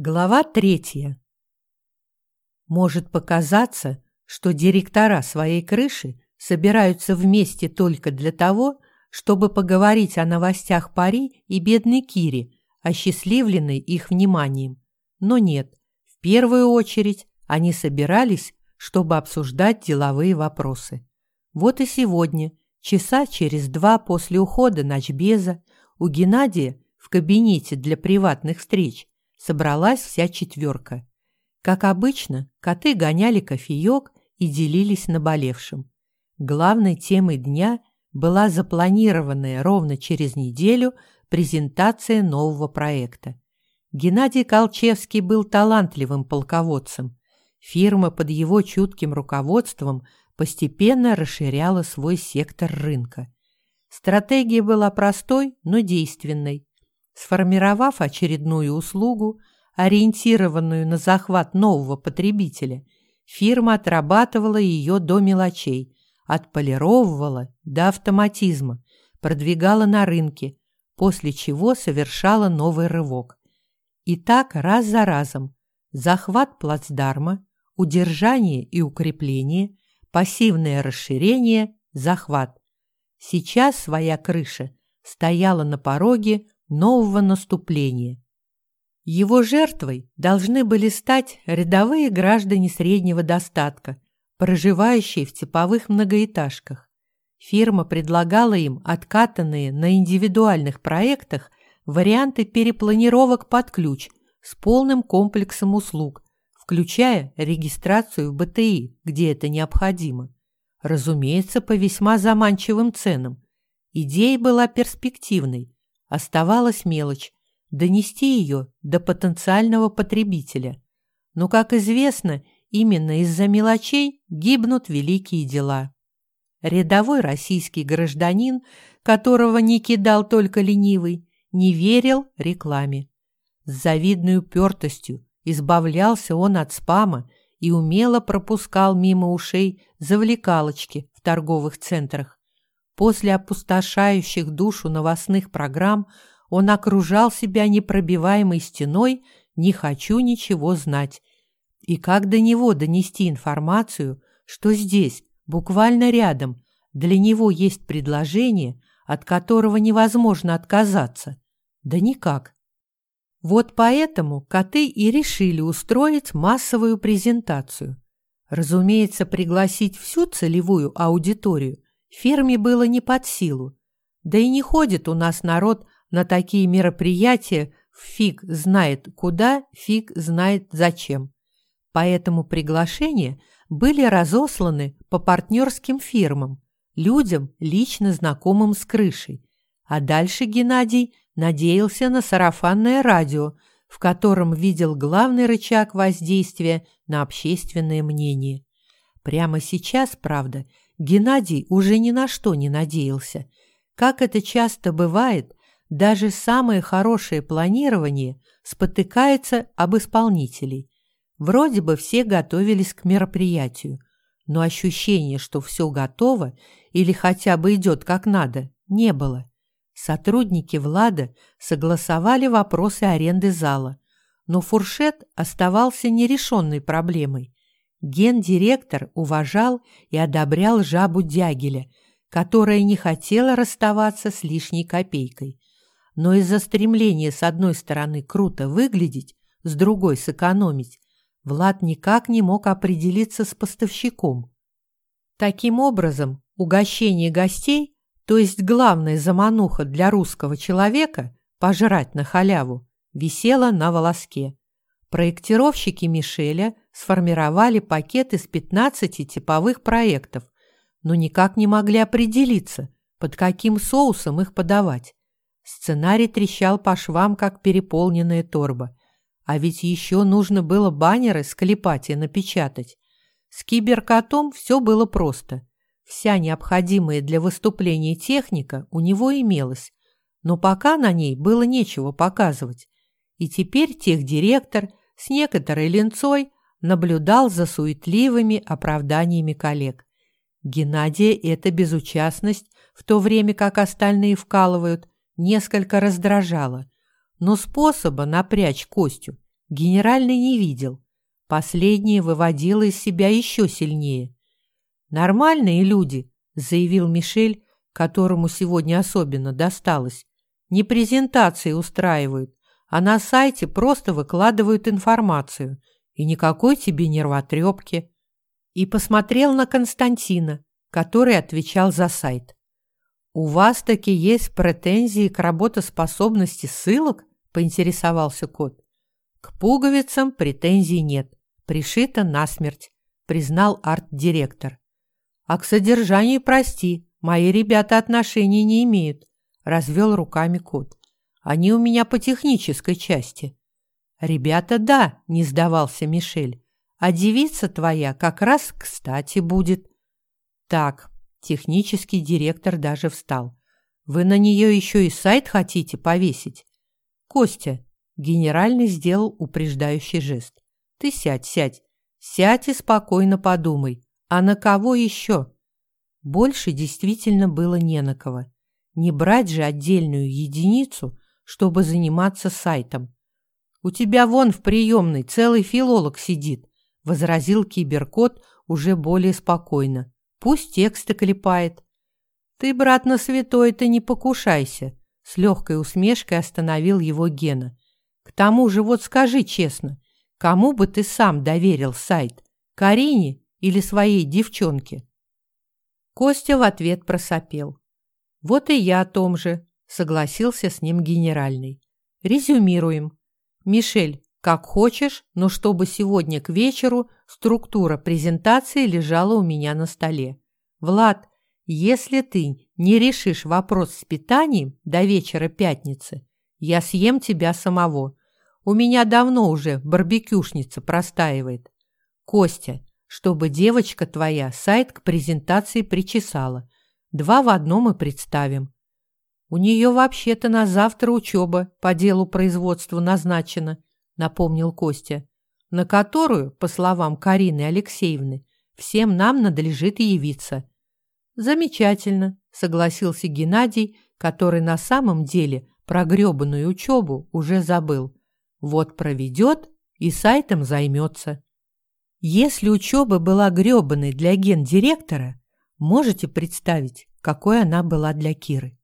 Глава третья. Может показаться, что директора своей крыши собираются вместе только для того, чтобы поговорить о новостях Пари и бедной Кире, осчастливленной их вниманием. Но нет, в первую очередь они собирались, чтобы обсуждать деловые вопросы. Вот и сегодня, часа через два после ухода ночбеза, у Геннадия в кабинете для приватных встреч собралась вся четверка. Как обычно, коты гоняли кофеек и делились наболевшим. Главной темой дня была запланированная ровно через неделю презентация нового проекта. Геннадий Колчевский был талантливым полководцем. Фирма под его чутким руководством постепенно расширяла свой сектор рынка. Стратегия была простой, но действенной. Сформировав очередную услугу, ориентированную на захват нового потребителя, фирма отрабатывала ее до мелочей, отполировывала до автоматизма, продвигала на рынке, после чего совершала новый рывок. И так раз за разом захват плацдарма, удержание и укрепление, пассивное расширение, захват. Сейчас своя крыша стояла на пороге нового наступления. Его жертвой должны были стать рядовые граждане среднего достатка, проживающие в типовых многоэтажках. Фирма предлагала им откатанные на индивидуальных проектах варианты перепланировок под ключ с полным комплексом услуг, включая регистрацию в БТИ, где это необходимо. Разумеется, по весьма заманчивым ценам. Идея была перспективной – Оставалась мелочь – донести ее до потенциального потребителя. Но, как известно, именно из-за мелочей гибнут великие дела. Рядовой российский гражданин, которого не кидал только ленивый, не верил рекламе. С завидной упертостью избавлялся он от спама и умело пропускал мимо ушей завлекалочки в торговых центрах. После опустошающих душу новостных программ он окружал себя непробиваемой стеной «не хочу ничего знать». И как до него донести информацию, что здесь, буквально рядом, для него есть предложение, от которого невозможно отказаться? Да никак. Вот поэтому коты и решили устроить массовую презентацию. Разумеется, пригласить всю целевую аудиторию фирме было не под силу. Да и не ходит у нас народ на такие мероприятия фиг знает куда, фиг знает зачем. Поэтому приглашения были разосланы по партнерским фирмам, людям, лично знакомым с крышей. А дальше Геннадий надеялся на сарафанное радио, в котором видел главный рычаг воздействия на общественное мнение. Прямо сейчас, правда, Геннадий уже ни на что не надеялся. Как это часто бывает, даже самое хорошее планирование спотыкается об исполнителей. Вроде бы все готовились к мероприятию, но ощущения, что все готово или хотя бы идет как надо, не было. Сотрудники Влада согласовали вопросы аренды зала, но фуршет оставался нерешенной проблемой. Гендиректор уважал и одобрял жабу Дягеля, которая не хотела расставаться с лишней копейкой. Но из-за стремления с одной стороны круто выглядеть, с другой сэкономить, Влад никак не мог определиться с поставщиком. Таким образом, угощение гостей, то есть главная замануха для русского человека, пожрать на халяву, висело на волоске. Проектировщики Мишеля сформировали пакет из 15 типовых проектов, но никак не могли определиться, под каким соусом их подавать. Сценарий трещал по швам, как переполненная торба. А ведь еще нужно было баннеры склепать и напечатать. С киберкотом все было просто. Вся необходимая для выступления техника у него имелась, но пока на ней было нечего показывать. И теперь техдиректор с некоторой ленцой наблюдал за суетливыми оправданиями коллег. Геннадия эта безучастность, в то время как остальные вкалывают, несколько раздражала, но способа напрячь Костю генеральный не видел. Последнее выводило из себя еще сильнее. «Нормальные люди», — заявил Мишель, которому сегодня особенно досталось. «Не презентации устраивают, а на сайте просто выкладывают информацию. И никакой тебе нервотрепки». И посмотрел на Константина, который отвечал за сайт. «У вас таки есть претензии к работоспособности ссылок?» – поинтересовался кот. «К пуговицам претензий нет. Пришито насмерть», – признал арт-директор. «А к содержанию прости, мои ребята отношений не имеют», – развел руками кот. «Они у меня по технической части». «Ребята, да», – не сдавался Мишель. «А девица твоя как раз кстати будет». «Так, Технический директор даже встал. «Вы на нее еще и сайт хотите повесить?» «Костя!» — генеральный сделал упреждающий жест. «Ты сядь, сядь. Сядь и спокойно подумай. А на кого еще?» Больше действительно было не на кого. Не брать же отдельную единицу, чтобы заниматься сайтом. «У тебя вон в приемной целый филолог сидит», — возразил киберкот уже более спокойно. Пусть тексты клепает. Ты, брат, на святой-то не покушайся, с легкой усмешкой остановил его Гена. К тому же вот скажи честно, кому бы ты сам доверил сайт? Карине или своей девчонке? Костя в ответ просопел. Вот и я о том же, согласился с ним генеральный. Резюмируем. Мишель, как хочешь, но чтобы сегодня к вечеру структура презентации лежала у меня на столе. Влад, если ты не решишь вопрос с питанием до вечера пятницы, я съем тебя самого. У меня давно уже барбекюшница простаивает. Костя, чтобы девочка твоя сайт к презентации причесала. Два в одном и представим. У нее вообще-то на завтра учеба по делу производства назначена – напомнил Костя, на которую, по словам Карины Алексеевны, всем нам надлежит явиться. Замечательно, согласился Геннадий, который на самом деле про грёбаную учебу уже забыл. Вот проведет и сайтом займется. Если учеба была грёбаной для гендиректора, можете представить, какой она была для Киры.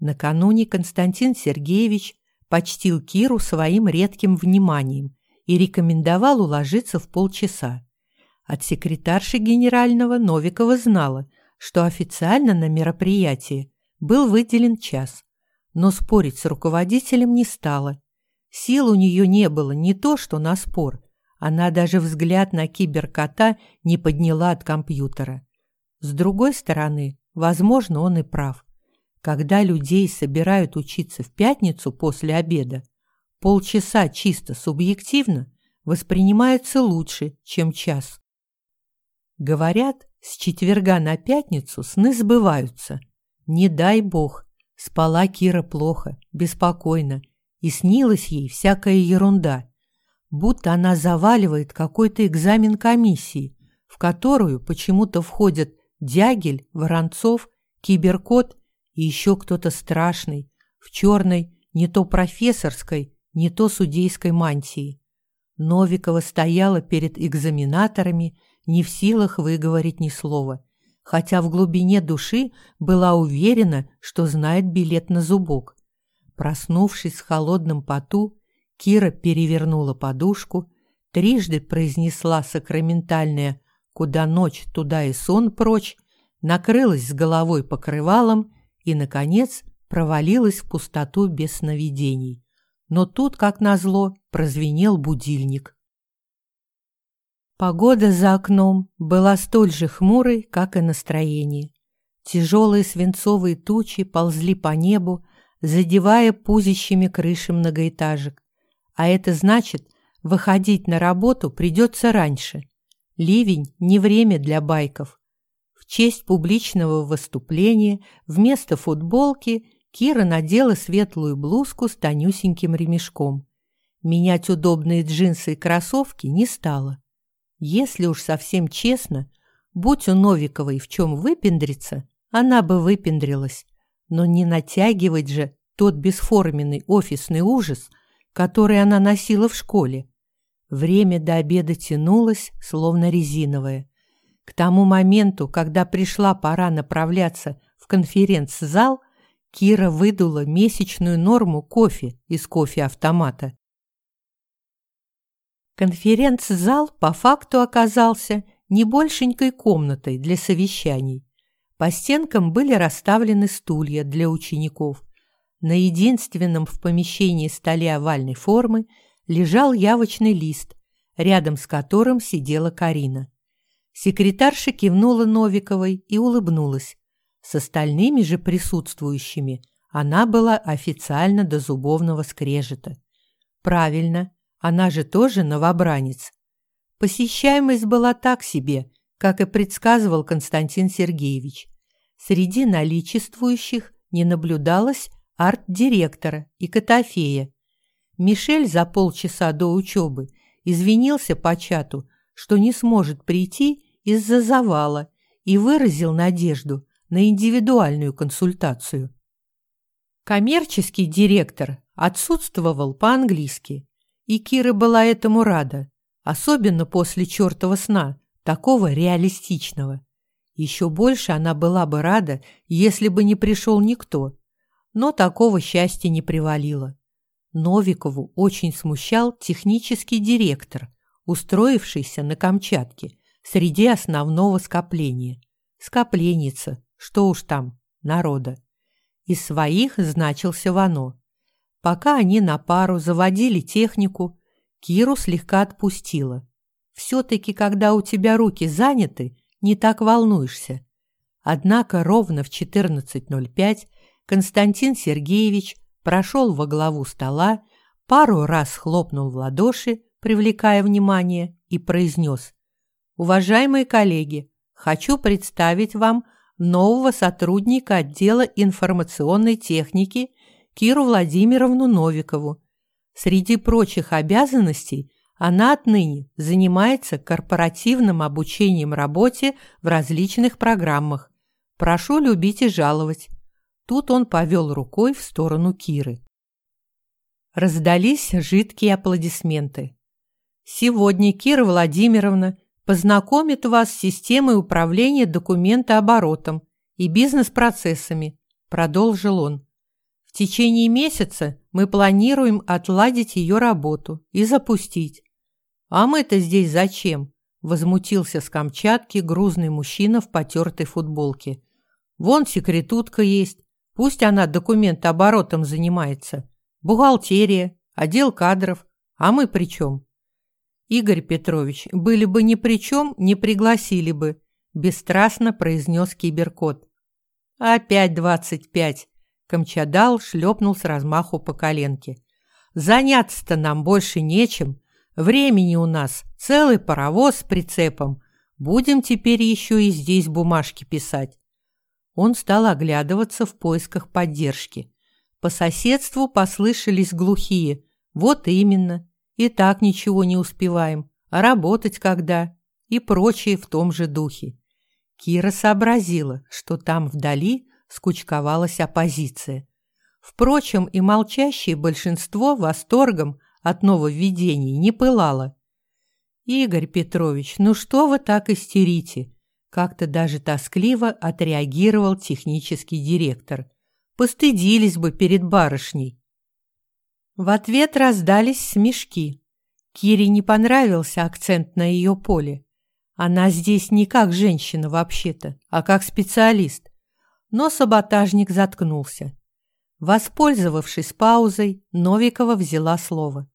Накануне Константин Сергеевич почтил Киру своим редким вниманием и рекомендовал уложиться в полчаса. От секретарши генерального Новикова знала, что официально на мероприятии был выделен час, но спорить с руководителем не стала. Сил у нее не было не то, что на спор, она даже взгляд на киберкота не подняла от компьютера. С другой стороны, возможно, он и прав. Когда людей собирают учиться в пятницу после обеда, полчаса чисто субъективно воспринимается лучше, чем час. Говорят, с четверга на пятницу сны сбываются. Не дай бог, спала Кира плохо, беспокойно, и снилась ей всякая ерунда, будто она заваливает какой-то экзамен комиссии, в которую почему-то входят Дягель, Воронцов, Киберкот и еще кто-то страшный, в черной не то профессорской, не то судейской мантии. Новикова стояла перед экзаменаторами, не в силах выговорить ни слова, хотя в глубине души была уверена, что знает билет на зубок. Проснувшись в холодном поту, Кира перевернула подушку, трижды произнесла сакраментальное «Куда ночь, туда и сон прочь», накрылась с головой покрывалом и, наконец, провалилась в пустоту без сновидений. Но тут, как назло, прозвенел будильник. Погода за окном была столь же хмурой, как и настроение. Тяжелые свинцовые тучи ползли по небу, задевая пузищами крыши многоэтажек. А это значит, выходить на работу придется раньше. Ливень – не время для байков честь публичного выступления вместо футболки Кира надела светлую блузку с тонюсеньким ремешком. Менять удобные джинсы и кроссовки не стала. Если уж совсем честно, будь у Новиковой в чем выпендриться, она бы выпендрилась. Но не натягивать же тот бесформенный офисный ужас, который она носила в школе. Время до обеда тянулось, словно резиновое. К тому моменту, когда пришла пора направляться в конференц-зал, Кира выдула месячную норму кофе из кофе-автомата. Конференц-зал по факту оказался не большенькой комнатой для совещаний. По стенкам были расставлены стулья для учеников. На единственном в помещении столе овальной формы лежал явочный лист, рядом с которым сидела Карина. Секретарша кивнула Новиковой и улыбнулась. С остальными же присутствующими она была официально до зубовного скрежета. Правильно, она же тоже новобранец. Посещаемость была так себе, как и предсказывал Константин Сергеевич. Среди наличествующих не наблюдалось арт-директора и Котофея. Мишель за полчаса до учебы извинился по чату, что не сможет прийти из-за завала и выразил надежду на индивидуальную консультацию. Коммерческий директор отсутствовал по-английски, и Кира была этому рада, особенно после чертова сна, такого реалистичного. Еще больше она была бы рада, если бы не пришел никто, но такого счастья не привалило. Новикову очень смущал технический директор, устроившийся на Камчатке среди основного скопления. Скопленница, что уж там, народа. Из своих значился Вано. Пока они на пару заводили технику, Киру слегка отпустила. Все-таки, когда у тебя руки заняты, не так волнуешься. Однако ровно в 14.05 Константин Сергеевич прошел во главу стола, пару раз хлопнул в ладоши, привлекая внимание, и произнес «Уважаемые коллеги, хочу представить вам нового сотрудника отдела информационной техники Киру Владимировну Новикову. Среди прочих обязанностей она отныне занимается корпоративным обучением работе в различных программах. Прошу любить и жаловать. Тут он повел рукой в сторону Киры. Раздались жидкие аплодисменты. Сегодня Кира Владимировна познакомит вас с системой управления документооборотом и бизнес-процессами, продолжил он. В течение месяца мы планируем отладить ее работу и запустить. А мы-то здесь зачем? Возмутился с Камчатки грузный мужчина в потертой футболке. Вон секретутка есть, Пусть она документооборотом занимается. Бухгалтерия, отдел кадров. А мы при чем? Игорь Петрович, были бы ни при чем, не пригласили бы, бесстрастно произнес киберкот. Опять двадцать пять. Камчадал шлепнул с размаху по коленке. Заняться-то нам больше нечем. Времени у нас целый паровоз с прицепом. Будем теперь еще и здесь бумажки писать. Он стал оглядываться в поисках поддержки. По соседству послышались глухие «Вот именно, и так ничего не успеваем, а работать когда?» и прочие в том же духе. Кира сообразила, что там вдали скучковалась оппозиция. Впрочем, и молчащее большинство восторгом от нововведений не пылало. «Игорь Петрович, ну что вы так истерите? Как-то даже тоскливо отреагировал технический директор. Постыдились бы перед барышней. В ответ раздались смешки. Кире не понравился акцент на ее поле. Она здесь не как женщина вообще-то, а как специалист. Но саботажник заткнулся. Воспользовавшись паузой, Новикова взяла слово.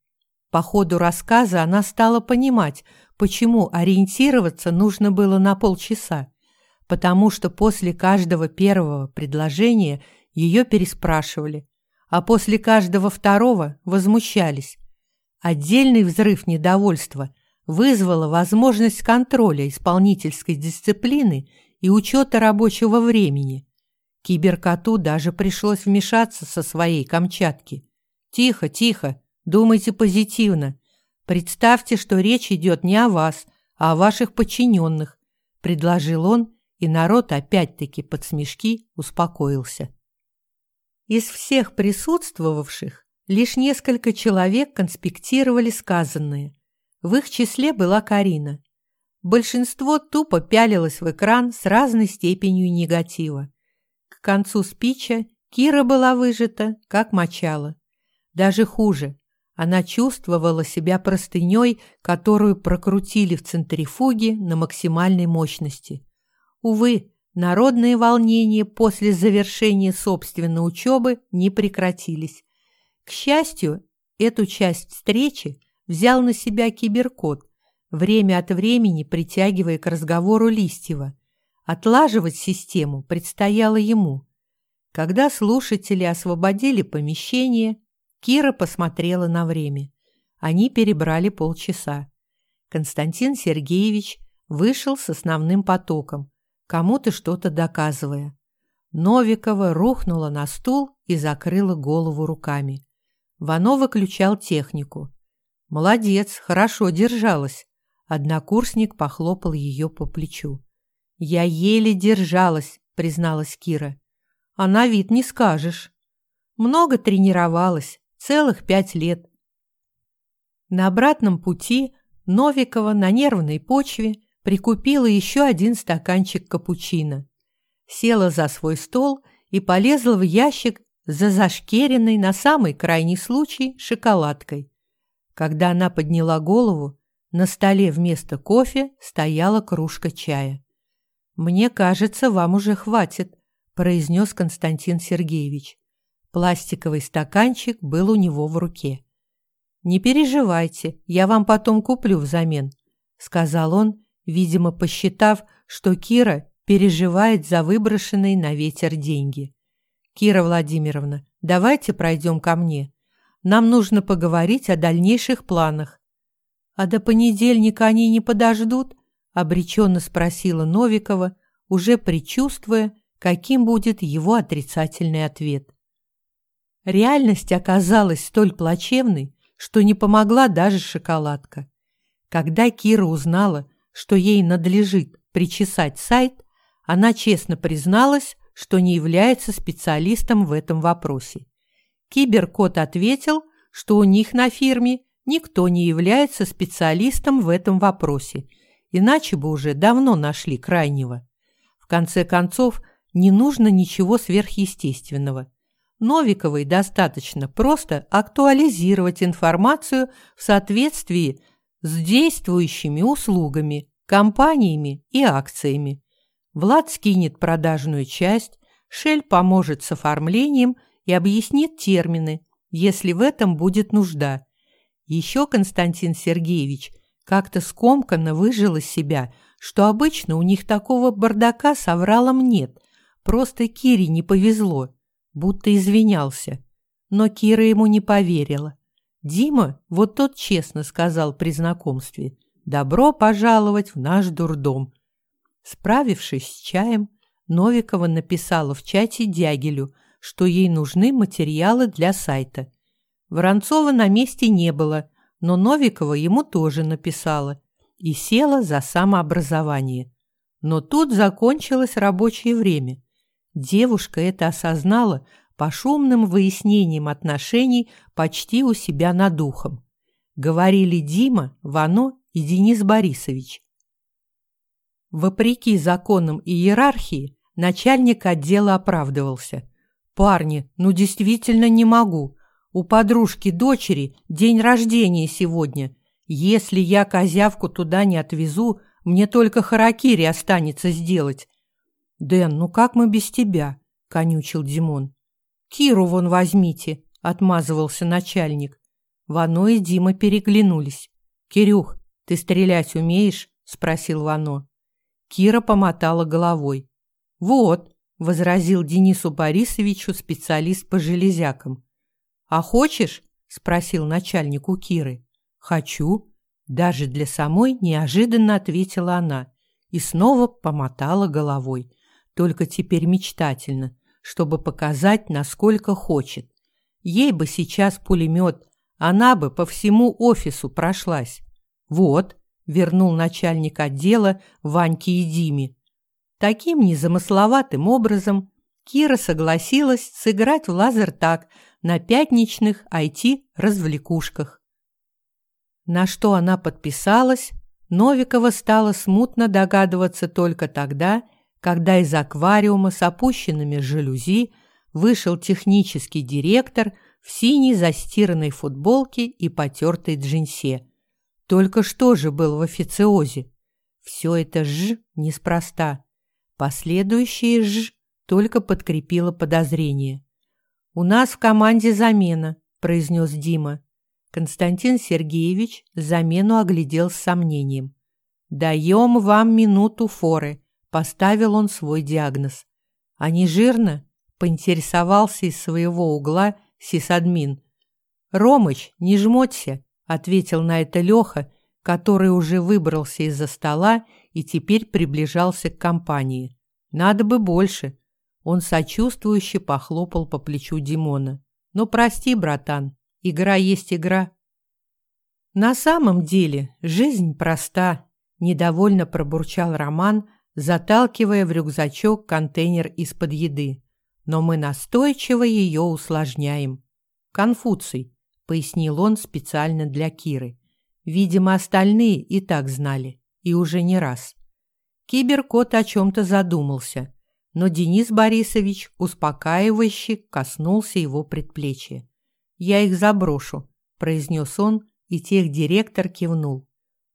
По ходу рассказа она стала понимать, почему ориентироваться нужно было на полчаса. Потому что после каждого первого предложения ее переспрашивали, а после каждого второго возмущались. Отдельный взрыв недовольства вызвала возможность контроля исполнительской дисциплины и учета рабочего времени. Киберкоту даже пришлось вмешаться со своей Камчатки. «Тихо, тихо, Думайте позитивно. Представьте, что речь идет не о вас, а о ваших подчиненных», – предложил он, и народ опять-таки под смешки успокоился. Из всех присутствовавших лишь несколько человек конспектировали сказанное. В их числе была Карина. Большинство тупо пялилось в экран с разной степенью негатива. К концу спича Кира была выжата, как мочала. Даже хуже, она чувствовала себя простыней, которую прокрутили в центрифуге на максимальной мощности. Увы, народные волнения после завершения собственной учебы не прекратились. К счастью, эту часть встречи взял на себя киберкот, время от времени притягивая к разговору Листьева. Отлаживать систему предстояло ему. Когда слушатели освободили помещение, Кира посмотрела на время. Они перебрали полчаса. Константин Сергеевич вышел с основным потоком, кому-то что-то доказывая. Новикова рухнула на стул и закрыла голову руками. Вано выключал технику. «Молодец, хорошо держалась». Однокурсник похлопал ее по плечу. «Я еле держалась», — призналась Кира. «А на вид не скажешь». «Много тренировалась, Целых пять лет. На обратном пути Новикова на нервной почве прикупила еще один стаканчик капучино. Села за свой стол и полезла в ящик за зашкеренной на самый крайний случай шоколадкой. Когда она подняла голову, на столе вместо кофе стояла кружка чая. «Мне кажется, вам уже хватит», – произнес Константин Сергеевич. Пластиковый стаканчик был у него в руке. «Не переживайте, я вам потом куплю взамен», — сказал он, видимо, посчитав, что Кира переживает за выброшенные на ветер деньги. «Кира Владимировна, давайте пройдем ко мне. Нам нужно поговорить о дальнейших планах». «А до понедельника они не подождут?» — обреченно спросила Новикова, уже предчувствуя, каким будет его отрицательный ответ. Реальность оказалась столь плачевной, что не помогла даже шоколадка. Когда Кира узнала, что ей надлежит причесать сайт, она честно призналась, что не является специалистом в этом вопросе. Киберкот ответил, что у них на фирме никто не является специалистом в этом вопросе, иначе бы уже давно нашли крайнего. В конце концов, не нужно ничего сверхъестественного. Новиковой достаточно просто актуализировать информацию в соответствии с действующими услугами, компаниями и акциями. Влад скинет продажную часть, Шель поможет с оформлением и объяснит термины, если в этом будет нужда. Еще Константин Сергеевич как-то скомканно выжил из себя, что обычно у них такого бардака с авралом нет, просто Кире не повезло будто извинялся. Но Кира ему не поверила. Дима, вот тот честно сказал при знакомстве, «Добро пожаловать в наш дурдом». Справившись с чаем, Новикова написала в чате Дягилю, что ей нужны материалы для сайта. Воронцова на месте не было, но Новикова ему тоже написала и села за самообразование. Но тут закончилось рабочее время. Девушка это осознала по шумным выяснениям отношений почти у себя над ухом. Говорили Дима, Вано и Денис Борисович. Вопреки законам и иерархии, начальник отдела оправдывался. «Парни, ну действительно не могу. У подружки дочери день рождения сегодня. Если я козявку туда не отвезу, мне только харакири останется сделать. «Дэн, ну как мы без тебя?» — конючил Димон. «Киру вон возьмите», — отмазывался начальник. Вано и Дима переглянулись. «Кирюх, ты стрелять умеешь?» — спросил Вано. Кира помотала головой. «Вот», — возразил Денису Борисовичу специалист по железякам. «А хочешь?» — спросил начальник у Киры. «Хочу». Даже для самой неожиданно ответила она и снова помотала головой только теперь мечтательно, чтобы показать, насколько хочет. Ей бы сейчас пулемет, она бы по всему офису прошлась. Вот, вернул начальник отдела Ваньке и Диме. Таким незамысловатым образом Кира согласилась сыграть в лазертаг на пятничных IT-развлекушках. На что она подписалась, Новикова стала смутно догадываться только тогда, когда из аквариума с опущенными жалюзи вышел технический директор в синей застиранной футболке и потертой джинсе. Только что же был в официозе. Все это «ж» неспроста. Последующее «ж» только подкрепило подозрение. «У нас в команде замена», – произнес Дима. Константин Сергеевич замену оглядел с сомнением. «Даем вам минуту форы», – поставил он свой диагноз. «А не жирно?» – поинтересовался из своего угла сисадмин. «Ромыч, не жмоться», – ответил на это Леха, который уже выбрался из-за стола и теперь приближался к компании. «Надо бы больше». Он сочувствующе похлопал по плечу Димона. «Ну, прости, братан, Игра есть игра. На самом деле жизнь проста, недовольно пробурчал Роман, заталкивая в рюкзачок контейнер из-под еды. Но мы настойчиво ее усложняем. Конфуций, пояснил он специально для Киры. Видимо, остальные и так знали, и уже не раз. Киберкот о чем-то задумался, но Денис Борисович успокаивающе коснулся его предплечья. «Я их заброшу», – произнес он, и техдиректор кивнул.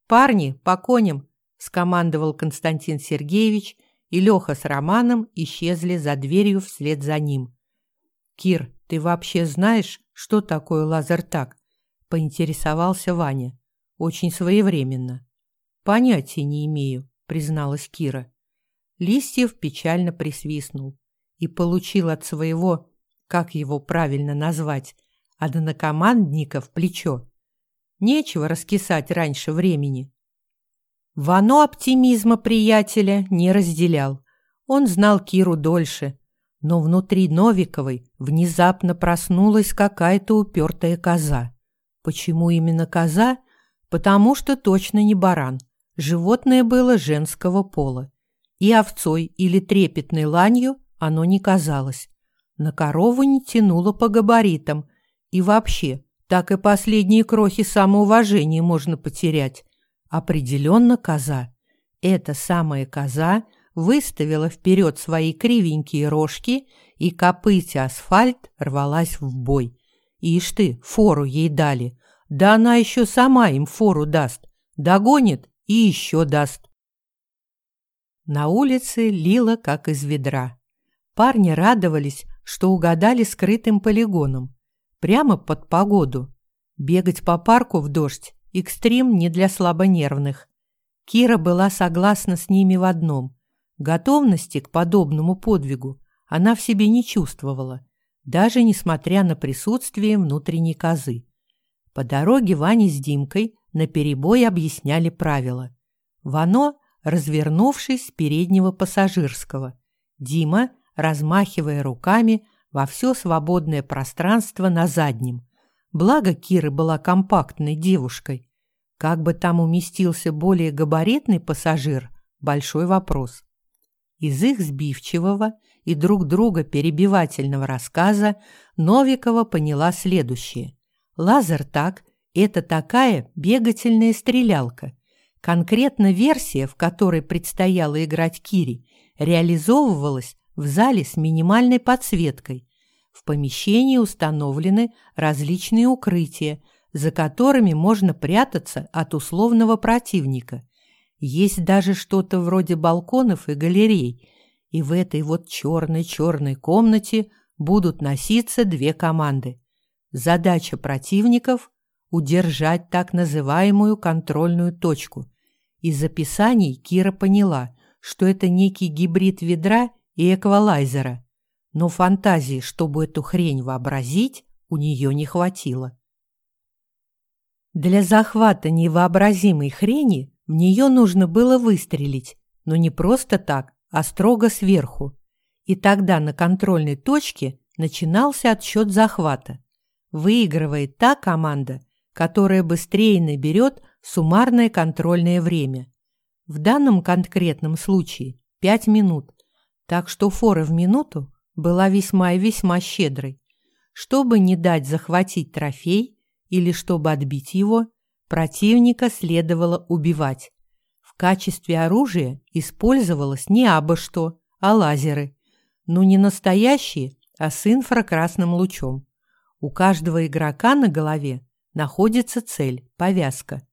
«Парни, по коням!» – скомандовал Константин Сергеевич, и Леха с Романом исчезли за дверью вслед за ним. «Кир, ты вообще знаешь, что такое лазертаг?» – поинтересовался Ваня. «Очень своевременно». «Понятия не имею», – призналась Кира. Листьев печально присвистнул и получил от своего, как его правильно назвать, однокомандника в плечо. Нечего раскисать раньше времени. Вано оптимизма приятеля не разделял. Он знал Киру дольше, но внутри Новиковой внезапно проснулась какая-то упертая коза. Почему именно коза? Потому что точно не баран. Животное было женского пола. И овцой или трепетной ланью оно не казалось. На корову не тянуло по габаритам – и вообще, так и последние крохи самоуважения можно потерять. Определенно коза. Эта самая коза выставила вперед свои кривенькие рожки и копытя асфальт рвалась в бой. Ишь ты, фору ей дали. Да она еще сама им фору даст. Догонит и еще даст. На улице лило, как из ведра. Парни радовались, что угадали скрытым полигоном. Прямо под погоду. Бегать по парку в дождь – экстрим не для слабонервных. Кира была согласна с ними в одном. Готовности к подобному подвигу она в себе не чувствовала, даже несмотря на присутствие внутренней козы. По дороге Ваня с Димкой наперебой объясняли правила. Вано, развернувшись с переднего пассажирского. Дима, размахивая руками, во все свободное пространство на заднем. Благо Кира была компактной девушкой. Как бы там уместился более габаритный пассажир – большой вопрос. Из их сбивчивого и друг друга перебивательного рассказа Новикова поняла следующее. Лазертаг – это такая бегательная стрелялка. Конкретно версия, в которой предстояло играть Кире, реализовывалась в зале с минимальной подсветкой. В помещении установлены различные укрытия, за которыми можно прятаться от условного противника. Есть даже что-то вроде балконов и галерей, и в этой вот черной-черной комнате будут носиться две команды. Задача противников – удержать так называемую контрольную точку. Из описаний Кира поняла, что это некий гибрид ведра и эквалайзера, но фантазии, чтобы эту хрень вообразить, у нее не хватило. Для захвата невообразимой хрени в нее нужно было выстрелить, но не просто так, а строго сверху. И тогда на контрольной точке начинался отсчет захвата. Выигрывает та команда, которая быстрее наберет суммарное контрольное время. В данном конкретном случае 5 минут, так что фора в минуту была весьма и весьма щедрой. Чтобы не дать захватить трофей или чтобы отбить его, Противника следовало убивать. В качестве оружия использовалось не абы что, а лазеры. Ну не настоящие, а с инфракрасным лучом. У каждого игрока на голове находится цель, повязка.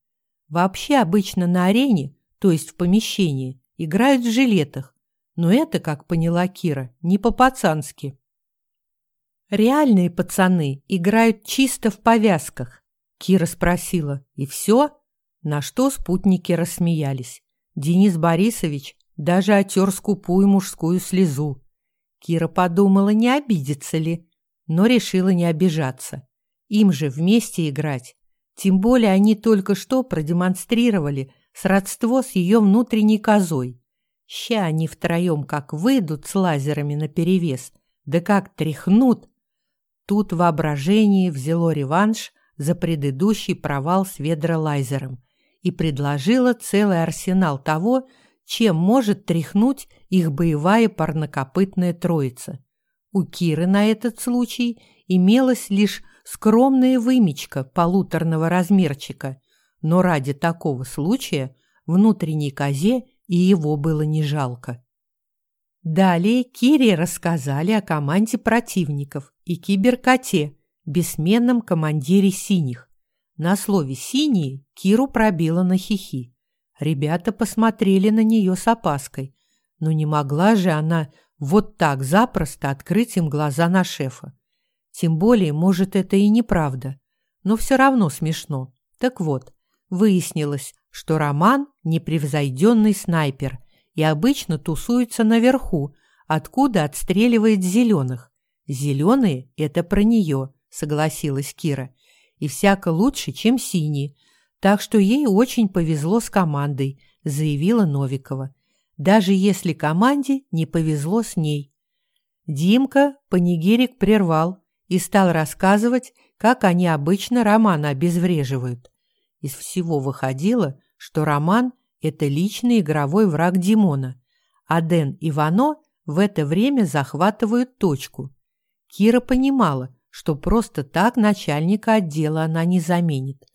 Вообще обычно на арене, то есть в помещении, играют в жилетах, но это, как поняла Кира, не по-пацански. Реальные пацаны играют чисто в повязках, Кира спросила «И все?» На что спутники рассмеялись. Денис Борисович даже отер скупую мужскую слезу. Кира подумала, не обидится ли, но решила не обижаться. Им же вместе играть. Тем более они только что продемонстрировали сродство с ее внутренней козой. Ща они втроем как выйдут с лазерами наперевес, да как тряхнут. Тут воображение взяло реванш за предыдущий провал с ведролайзером и предложила целый арсенал того, чем может тряхнуть их боевая парнокопытная троица. У Киры на этот случай имелась лишь скромная вымечка полуторного размерчика, но ради такого случая внутренней козе и его было не жалко. Далее Кире рассказали о команде противников и киберкоте, бессменном командире синих. На слове «синие» Киру пробило на хихи. Ребята посмотрели на нее с опаской. Но не могла же она вот так запросто открыть им глаза на шефа. Тем более, может, это и неправда. Но все равно смешно. Так вот, выяснилось, что Роман – непревзойденный снайпер и обычно тусуется наверху, откуда отстреливает зеленых. Зеленые – это про нее согласилась Кира. И всяко лучше, чем синий. Так что ей очень повезло с командой, заявила Новикова. Даже если команде не повезло с ней. Димка панигирик прервал и стал рассказывать, как они обычно Романа обезвреживают. Из всего выходило, что Роман – это личный игровой враг Димона, а Дэн и Вано в это время захватывают точку. Кира понимала, что просто так начальника отдела она не заменит.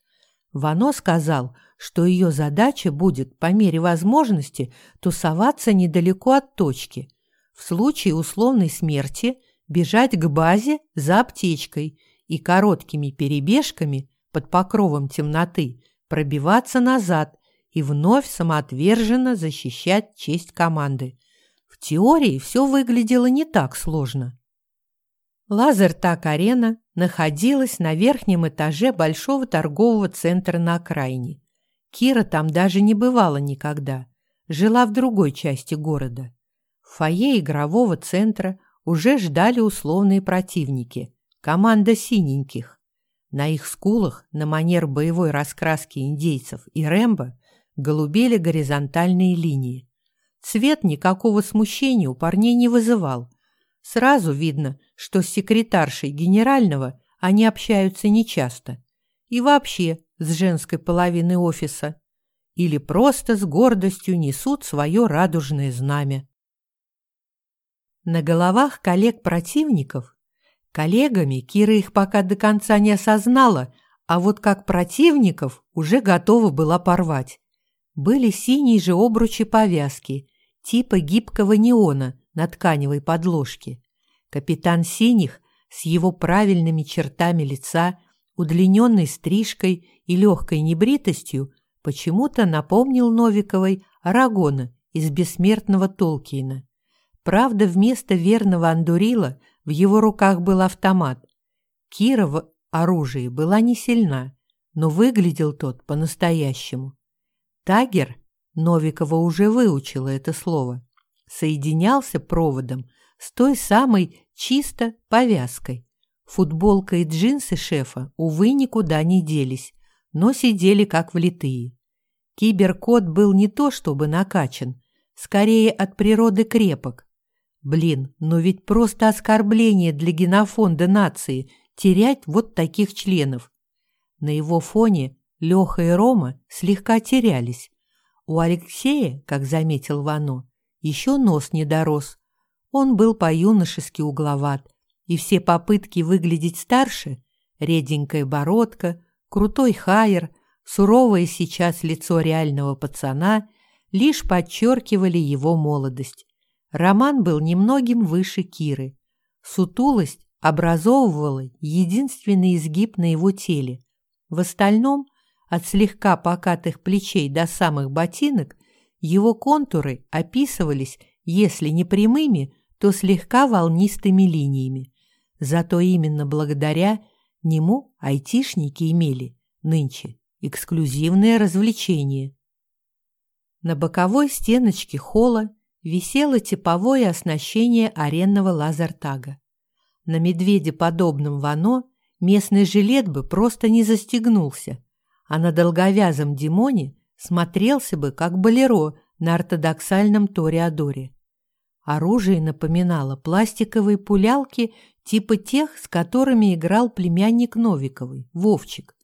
Вано сказал, что ее задача будет по мере возможности тусоваться недалеко от точки. В случае условной смерти бежать к базе за аптечкой и короткими перебежками под покровом темноты пробиваться назад и вновь самоотверженно защищать честь команды. В теории все выглядело не так сложно. Лазертак-арена находилась на верхнем этаже большого торгового центра на окраине. Кира там даже не бывала никогда, жила в другой части города. В фойе игрового центра уже ждали условные противники, команда синеньких. На их скулах, на манер боевой раскраски индейцев и Рэмбо, голубели горизонтальные линии. Цвет никакого смущения у парней не вызывал – Сразу видно, что с секретаршей генерального они общаются нечасто. И вообще с женской половины офиса. Или просто с гордостью несут свое радужное знамя. На головах коллег-противников Коллегами Кира их пока до конца не осознала, а вот как противников уже готова была порвать. Были синие же обручи-повязки, типа гибкого неона, на тканевой подложке. Капитан Синих с его правильными чертами лица, удлиненной стрижкой и легкой небритостью почему-то напомнил Новиковой Арагона из «Бессмертного Толкиена». Правда, вместо верного андурила в его руках был автомат. Кира в была не сильна, но выглядел тот по-настоящему. Тагер, Новикова уже выучила это слово, соединялся проводом с той самой чисто повязкой. Футболка и джинсы шефа, увы, никуда не делись, но сидели как влитые. Киберкот был не то чтобы накачан, скорее от природы крепок. Блин, но ведь просто оскорбление для генофонда нации терять вот таких членов. На его фоне Леха и Рома слегка терялись. У Алексея, как заметил Вано, еще нос не дорос. Он был по-юношески угловат, и все попытки выглядеть старше, реденькая бородка, крутой хайер, суровое сейчас лицо реального пацана лишь подчеркивали его молодость. Роман был немногим выше Киры. Сутулость образовывала единственный изгиб на его теле. В остальном, от слегка покатых плечей до самых ботинок, его контуры описывались, если не прямыми, то слегка волнистыми линиями. Зато именно благодаря нему айтишники имели нынче эксклюзивное развлечение. На боковой стеночке холла висело типовое оснащение аренного лазертага. На медведеподобном вано местный жилет бы просто не застегнулся, а на долговязом Димоне смотрелся бы как болеро на ортодоксальном ториадоре. Оружие напоминало пластиковые пулялки типа тех, с которыми играл племянник Новиковой, Вовчик.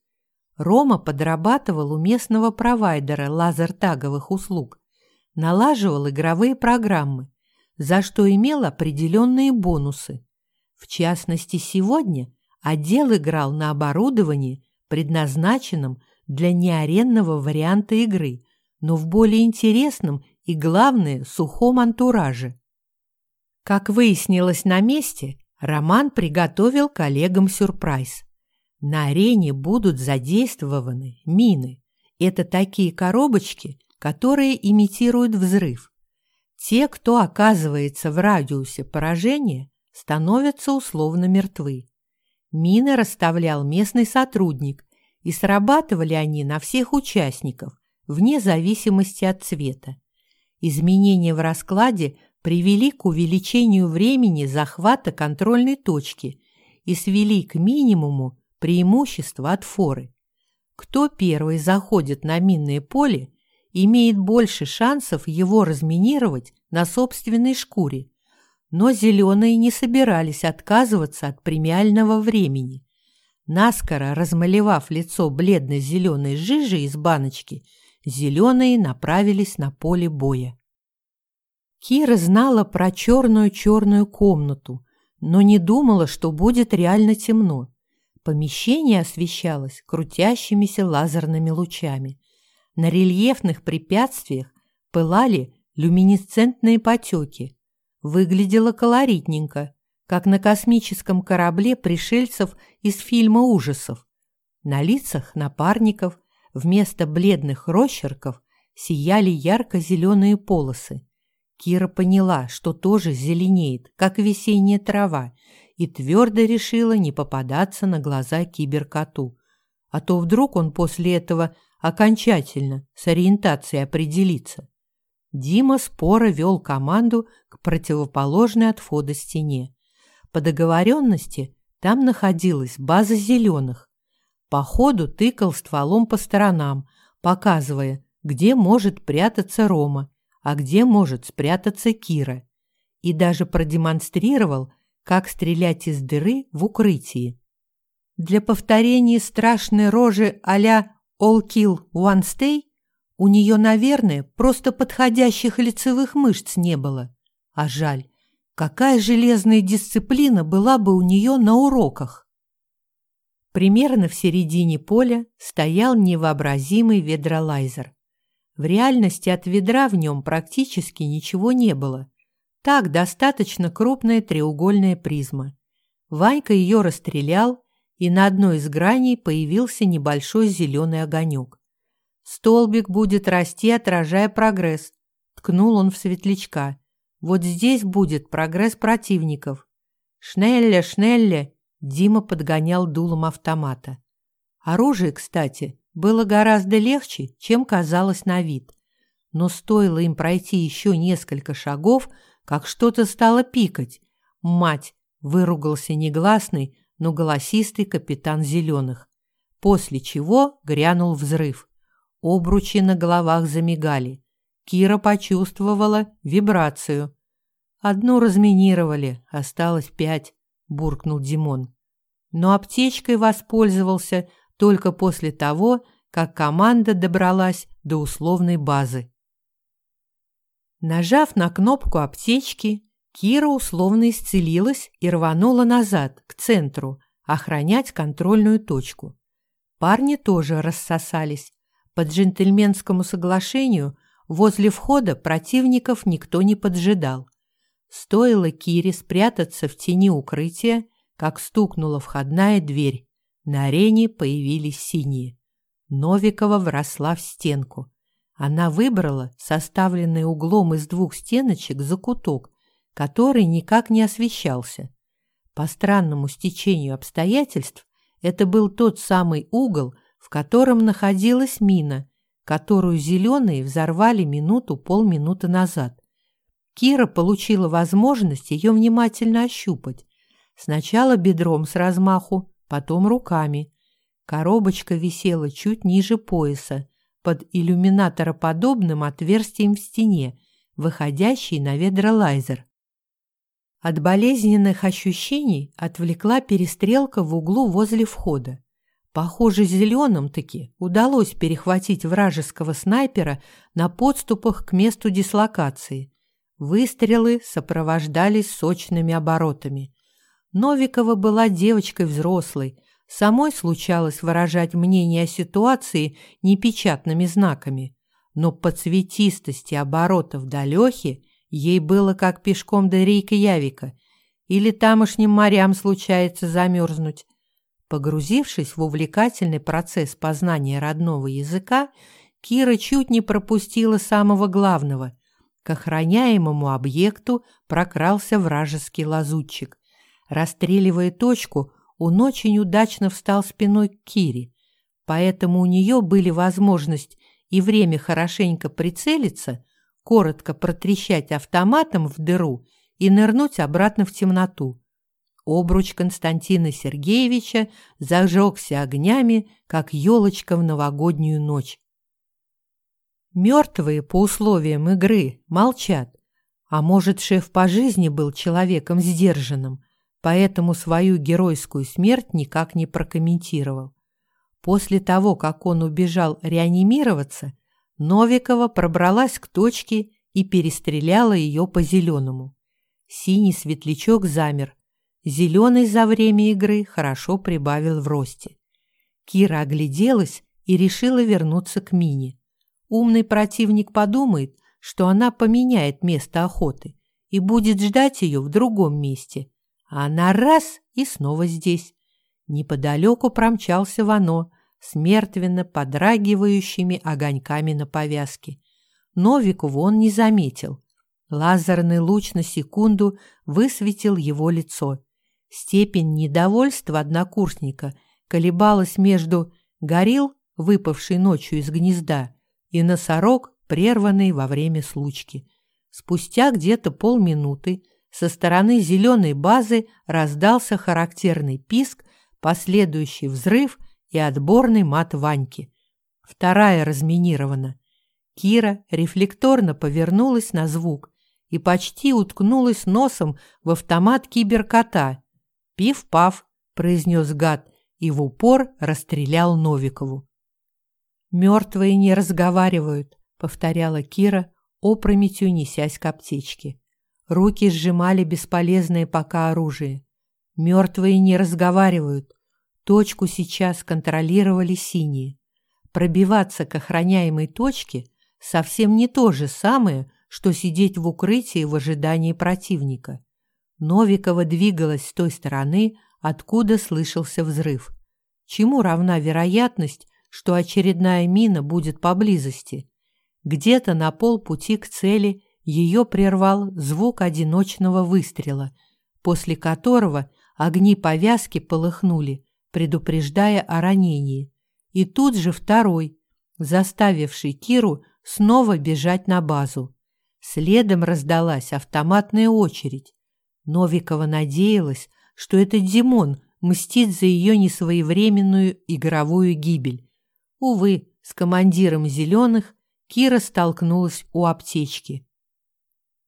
Рома подрабатывал у местного провайдера лазертаговых услуг, налаживал игровые программы, за что имел определенные бонусы. В частности, сегодня отдел играл на оборудовании, предназначенном для неаренного варианта игры, но в более интересном и, главное, сухом антураже. Как выяснилось на месте, Роман приготовил коллегам сюрприз. На арене будут задействованы мины. Это такие коробочки, которые имитируют взрыв. Те, кто оказывается в радиусе поражения, становятся условно мертвы. Мины расставлял местный сотрудник, и срабатывали они на всех участников, вне зависимости от цвета. Изменения в раскладе привели к увеличению времени захвата контрольной точки и свели к минимуму преимущество от форы. Кто первый заходит на минное поле, имеет больше шансов его разминировать на собственной шкуре. Но зеленые не собирались отказываться от премиального времени. Наскоро размалевав лицо бледно-зеленой жижей из баночки, зеленые направились на поле боя. Кира знала про черную-черную комнату, но не думала, что будет реально темно. Помещение освещалось крутящимися лазерными лучами. На рельефных препятствиях пылали люминесцентные потеки. Выглядело колоритненько, как на космическом корабле пришельцев из фильма ужасов. На лицах напарников вместо бледных росчерков сияли ярко-зеленые полосы. Кира поняла, что тоже зеленеет, как весенняя трава, и твердо решила не попадаться на глаза киберкоту. А то вдруг он после этого окончательно с ориентацией определится. Дима споро вел команду к противоположной от входа стене. По договоренности там находилась база зеленых. По ходу тыкал стволом по сторонам, показывая, где может прятаться Рома, а где может спрятаться Кира. И даже продемонстрировал, как стрелять из дыры в укрытии. Для повторения страшной рожи а-ля «All kill, one stay» у нее, наверное, просто подходящих лицевых мышц не было. А жаль, какая железная дисциплина была бы у нее на уроках. Примерно в середине поля стоял невообразимый ведролайзер. В реальности от ведра в нем практически ничего не было. Так достаточно крупная треугольная призма. Ванька ее расстрелял, и на одной из граней появился небольшой зеленый огонек. «Столбик будет расти, отражая прогресс», — ткнул он в светлячка. «Вот здесь будет прогресс противников». «Шнелле, шнелле!» — Дима подгонял дулом автомата. Оружие, кстати, было гораздо легче, чем казалось на вид. Но стоило им пройти еще несколько шагов, как что-то стало пикать. «Мать!» — выругался негласный, но голосистый капитан Зеленых. После чего грянул взрыв. Обручи на головах замигали. Кира почувствовала вибрацию. «Одну разминировали, осталось пять», — буркнул Димон. Но аптечкой воспользовался только после того, как команда добралась до условной базы. Нажав на кнопку аптечки, Кира условно исцелилась и рванула назад, к центру, охранять контрольную точку. Парни тоже рассосались, По джентльменскому соглашению возле входа противников никто не поджидал. Стоило Кире спрятаться в тени укрытия, как стукнула входная дверь. На арене появились синие. Новикова вросла в стенку. Она выбрала составленный углом из двух стеночек закуток, который никак не освещался. По странному стечению обстоятельств это был тот самый угол, в котором находилась мина, которую зеленые взорвали минуту-полминуты назад. Кира получила возможность ее внимательно ощупать. Сначала бедром с размаху, потом руками. Коробочка висела чуть ниже пояса, под иллюминатороподобным отверстием в стене, выходящей на ведролайзер. От болезненных ощущений отвлекла перестрелка в углу возле входа. Похоже, зеленым-таки удалось перехватить вражеского снайпера на подступах к месту дислокации. Выстрелы сопровождались сочными оборотами. Новикова была девочкой взрослой, самой случалось выражать мнение о ситуации непечатными знаками, но по цветистости оборотов до Лёхи ей было как пешком до Рейка-Явика, или тамошним морям случается замерзнуть. Погрузившись в увлекательный процесс познания родного языка, Кира чуть не пропустила самого главного. К охраняемому объекту прокрался вражеский лазутчик. Расстреливая точку, он очень удачно встал спиной к Кире, поэтому у нее были возможность и время хорошенько прицелиться, коротко протрещать автоматом в дыру и нырнуть обратно в темноту. Обруч Константина Сергеевича зажегся огнями, как елочка в новогоднюю ночь. Мертвые по условиям игры молчат, а может, шеф по жизни был человеком сдержанным, поэтому свою геройскую смерть никак не прокомментировал. После того, как он убежал реанимироваться, Новикова пробралась к точке и перестреляла ее по зеленому. Синий светлячок замер. Зеленый за время игры хорошо прибавил в росте. Кира огляделась и решила вернуться к Мине. Умный противник подумает, что она поменяет место охоты и будет ждать ее в другом месте. А она раз и снова здесь. Неподалеку промчался Вано с мертвенно подрагивающими огоньками на повязке. Новикову он не заметил. Лазерный луч на секунду высветил его лицо. Степень недовольства однокурсника колебалась между «горил, выпавший ночью из гнезда», и носорог, прерванный во время случки. Спустя где-то полминуты со стороны зеленой базы раздался характерный писк, последующий взрыв и отборный мат Ваньки. Вторая разминирована. Кира рефлекторно повернулась на звук и почти уткнулась носом в автомат киберкота. «Пиф-паф», — произнес гад и в упор расстрелял Новикову. «Мертвые не разговаривают», — повторяла Кира, опрометью несясь к аптечке. Руки сжимали бесполезное пока оружие. Мертвые не разговаривают. Точку сейчас контролировали синие. Пробиваться к охраняемой точке совсем не то же самое, что сидеть в укрытии в ожидании противника. Новикова двигалась с той стороны, откуда слышался взрыв. Чему равна вероятность, что очередная мина будет поблизости. Где-то на полпути к цели ее прервал звук одиночного выстрела, после которого огни повязки полыхнули, предупреждая о ранении. И тут же второй, заставивший Киру снова бежать на базу. Следом раздалась автоматная очередь. Новикова надеялась, что этот Димон мстит за ее несвоевременную игровую гибель. Увы, с командиром «Зеленых» Кира столкнулась у аптечки.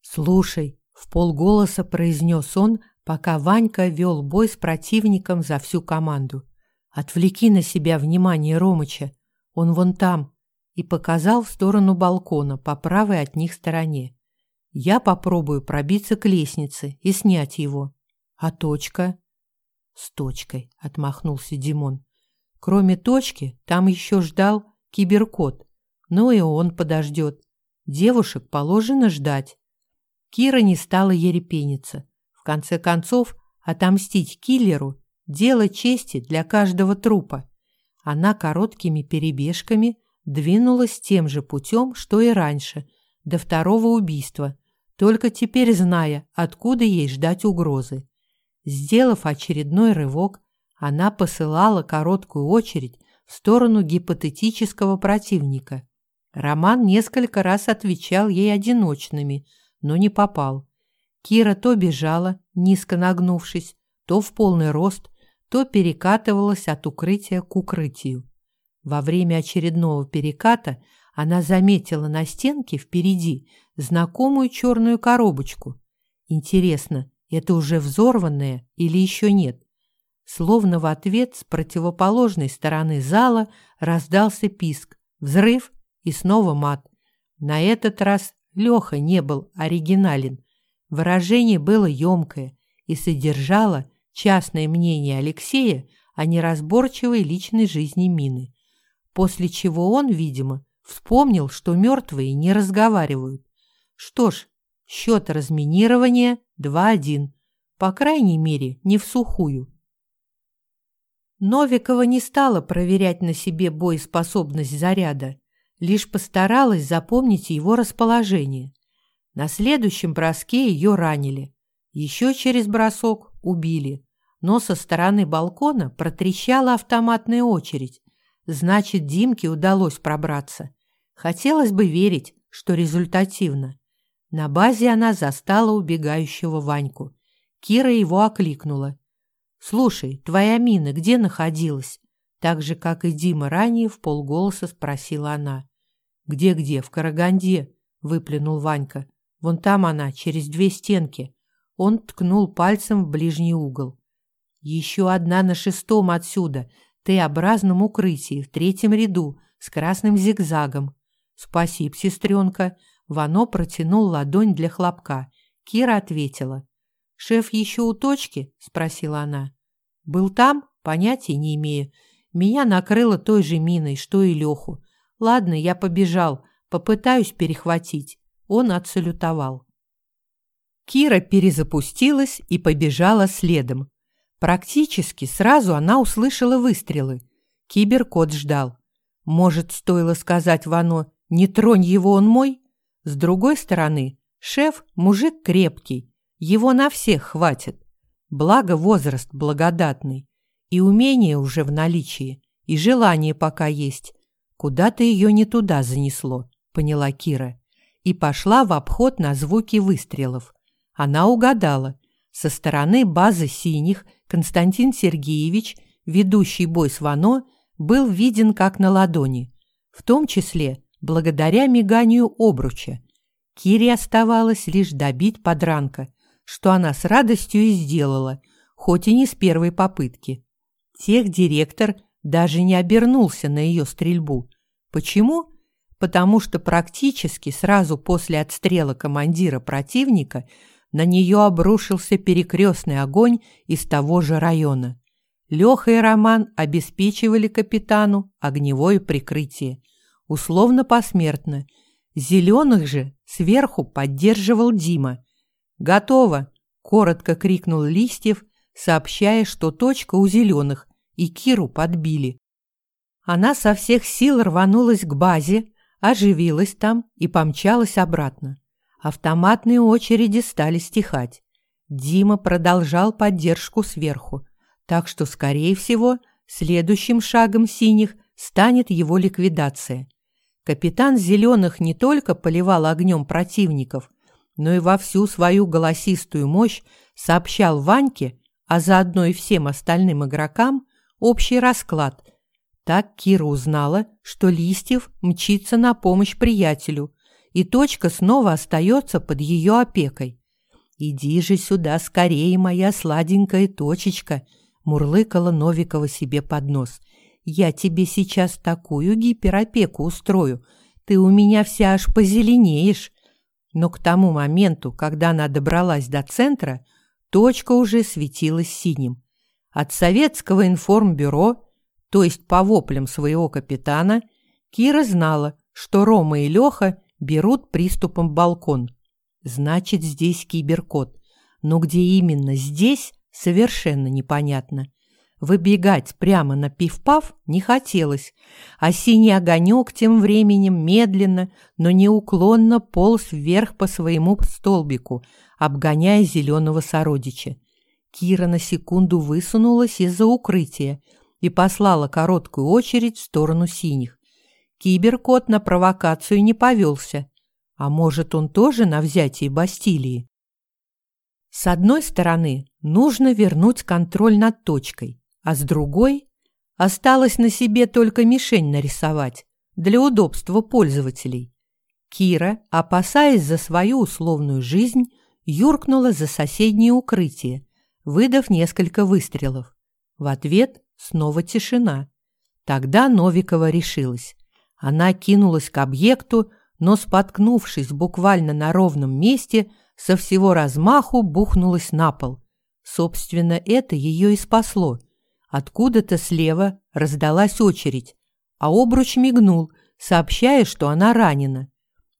«Слушай», — в полголоса произнес он, пока Ванька вел бой с противником за всю команду. «Отвлеки на себя внимание Ромыча. Он вон там», и показал в сторону балкона по правой от них стороне. «Я попробую пробиться к лестнице и снять его. А точка?» «С точкой», — отмахнулся Димон. Кроме точки, там еще ждал киберкот. Но и он подождет. Девушек положено ждать. Кира не стала ерепениться. В конце концов, отомстить киллеру – дело чести для каждого трупа. Она короткими перебежками двинулась тем же путем, что и раньше, до второго убийства, только теперь зная, откуда ей ждать угрозы. Сделав очередной рывок, она посылала короткую очередь в сторону гипотетического противника. Роман несколько раз отвечал ей одиночными, но не попал. Кира то бежала, низко нагнувшись, то в полный рост, то перекатывалась от укрытия к укрытию. Во время очередного переката она заметила на стенке впереди знакомую черную коробочку. Интересно, это уже взорванная или еще нет? Словно в ответ с противоположной стороны зала раздался писк, взрыв и снова мат. На этот раз Леха не был оригинален. Выражение было емкое и содержало частное мнение Алексея о неразборчивой личной жизни Мины. После чего он, видимо, вспомнил, что мертвые не разговаривают. Что ж, счет разминирования 2-1. По крайней мере, не в сухую. Новикова не стала проверять на себе боеспособность заряда, лишь постаралась запомнить его расположение. На следующем броске ее ранили. Еще через бросок убили. Но со стороны балкона протрещала автоматная очередь. Значит, Димке удалось пробраться. Хотелось бы верить, что результативно. На базе она застала убегающего Ваньку. Кира его окликнула. «Слушай, твоя мина где находилась?» Так же, как и Дима ранее, в полголоса спросила она. «Где-где? В Караганде?» – выплюнул Ванька. «Вон там она, через две стенки». Он ткнул пальцем в ближний угол. «Еще одна на шестом отсюда, Т-образном укрытии, в третьем ряду, с красным зигзагом». «Спасибо, сестренка». Вано протянул ладонь для хлопка. Кира ответила. «Шеф еще у точки?» – спросила она. «Был там? Понятия не имею. Меня накрыло той же миной, что и Леху. Ладно, я побежал, попытаюсь перехватить». Он отсалютовал. Кира перезапустилась и побежала следом. Практически сразу она услышала выстрелы. Киберкот ждал. Может, стоило сказать Вано «Не тронь его, он мой?» С другой стороны, шеф – мужик крепкий, его на всех хватит. Благо возраст благодатный. И умение уже в наличии, и желание пока есть. Куда-то ее не туда занесло, поняла Кира. И пошла в обход на звуки выстрелов. Она угадала. Со стороны базы синих Константин Сергеевич, ведущий бой с Вано, был виден как на ладони. В том числе благодаря миганию обруча. Кире оставалось лишь добить подранка – что она с радостью и сделала, хоть и не с первой попытки. Техдиректор даже не обернулся на ее стрельбу. Почему? Потому что практически сразу после отстрела командира противника на нее обрушился перекрестный огонь из того же района. Леха и Роман обеспечивали капитану огневое прикрытие. Условно посмертно. Зеленых же сверху поддерживал Дима. «Готово!» – коротко крикнул Листьев, сообщая, что точка у зеленых, и Киру подбили. Она со всех сил рванулась к базе, оживилась там и помчалась обратно. Автоматные очереди стали стихать. Дима продолжал поддержку сверху, так что, скорее всего, следующим шагом синих станет его ликвидация. Капитан Зеленых не только поливал огнем противников, но и во всю свою голосистую мощь сообщал Ваньке, а заодно и всем остальным игрокам, общий расклад. Так Кира узнала, что Листьев мчится на помощь приятелю, и точка снова остается под ее опекой. «Иди же сюда скорее, моя сладенькая точечка», — мурлыкала Новикова себе под нос. «Я тебе сейчас такую гиперопеку устрою, ты у меня вся аж позеленеешь. Но к тому моменту, когда она добралась до центра, точка уже светилась синим. От советского информбюро, то есть по воплям своего капитана, Кира знала, что Рома и Леха берут приступом балкон. Значит, здесь киберкот. Но где именно здесь, совершенно непонятно. Выбегать прямо на пив-пав не хотелось, а синий огонек тем временем медленно, но неуклонно полз вверх по своему столбику, обгоняя зеленого сородича. Кира на секунду высунулась из-за укрытия и послала короткую очередь в сторону синих. Киберкот на провокацию не повелся. А может, он тоже на взятии Бастилии? С одной стороны, нужно вернуть контроль над точкой, а с другой осталось на себе только мишень нарисовать для удобства пользователей. Кира, опасаясь за свою условную жизнь, юркнула за соседнее укрытие, выдав несколько выстрелов. В ответ снова тишина. Тогда Новикова решилась. Она кинулась к объекту, но, споткнувшись буквально на ровном месте, со всего размаху бухнулась на пол. Собственно, это ее и спасло. Откуда-то слева раздалась очередь, а обруч мигнул, сообщая, что она ранена.